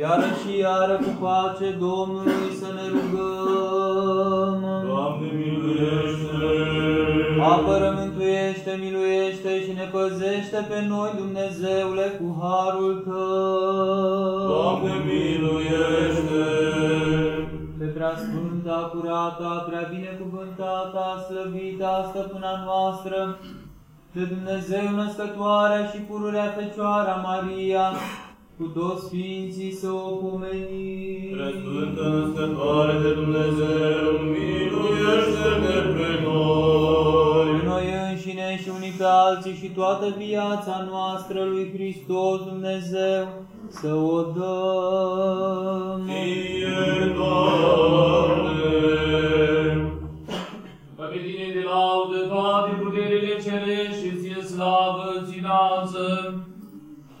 Iară și iară cu pace Domnului să ne rugăm. Doamne, miluiește! Apără, mântuiește, miluiește și ne păzește pe noi, Dumnezeule, cu harul Tău. Doamne, miluiește! Pe prea sfânta, curata, prea binecuvântata, slăvita, stăpâna noastră, de Dumnezeu născătoarea și pururea Fecioara Maria, cu toți Sfinții să o pomenim. Preasfântă născătoare de Dumnezeu, miluiește-ne pe noi! Pe noi înșine și unii pe alții și toată viața noastră lui Hristos Dumnezeu să o dăm. Ție, Doamne! Că pe tine de laudă toate puterile cerești și ție slavă ți înalță,